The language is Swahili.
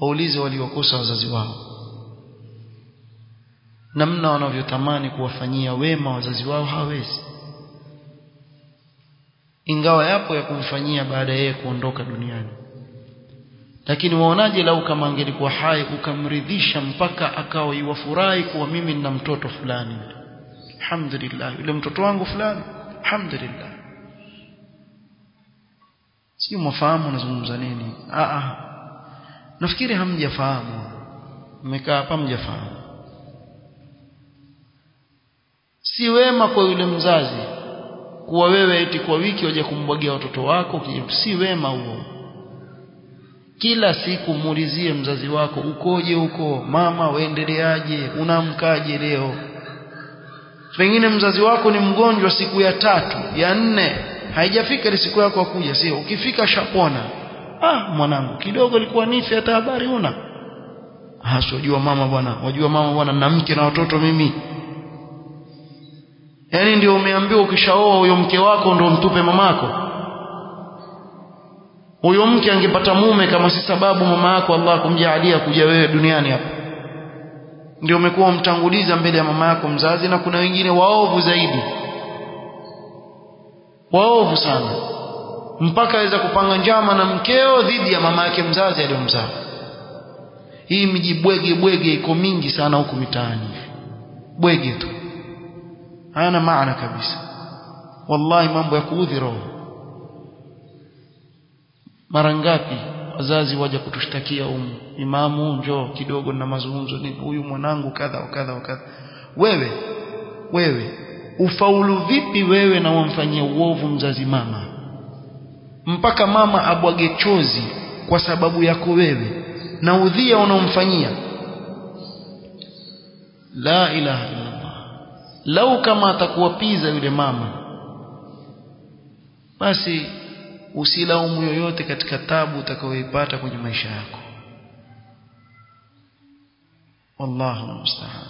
waulize waliokosa wazazi wao. Namna wanavyotamani kuwafanyia wema wazazi wao hawezi. Ingawa yapo ya kumfanyia baada yeye kuondoka duniani. Lakini waonaje lau kama angelikuwa hai ukamridhisha mpaka akawa iwafurahi kuwa mimi nina mtoto fulani? Alhamdulillah yule mtoto wangu fulani. Alhamdulillah. Si mwafahamu nazungumza nini. A a nafikiri hamjafahamu. Mmekaa hapa mjafahamu si wema kwa yule mzazi kuwa wewe eti kwa wiki waje kumbwagia watoto wako si wema huo. Kila siku muulizie mzazi wako ukoje huko? Mama waendeleaje? Unamkaje leo? Pengine mzazi wako ni mgonjwa siku ya tatu ya nne. Haijafika ile siku yako kuja sio? Ukifika shapona ah mwanangu kidogo ilikuwa nisi hata habari una hasojua mama bwana wajua mama bwana na mke na watoto mimi. Yaani ndio umeambiwa ukishaoa huyo mke wako ndio mtupe mamako? Huyo mke angepata mume kama si sababu mama yako Allah kumjalia kuja wewe duniani hapa? Ndio umekuwa umtanguliza mbele ya mama yako mzazi na kuna wengine waovu zaidi. Waovu sana mpaka aweza kupanga njama na mkeo dhidi ya mama yake mzazi aliyomzaa. Hii miji bwege bwege iko mingi sana huku mitaani. Bwege tu. Hayana maana kabisa. Wallahi mambo ya kuudhi roho. Mara ngapi wazazi waja kutushtakia umu imamu njoo kidogo na mazungumzo nini? Huyu mwanangu kadha wakadha wakadha wewe wewe ufaulu vipi wewe na wamfanyia uovu mzazi mama mpaka mama abwage chozi kwa sababu yako wewe na udhia unaomfanyia. La ilaha illallah. Lau kama atakuwapiza yule mama basi usilaumu yoyote katika tabu utakayoipata kwenye maisha yako. Wallahu musta'an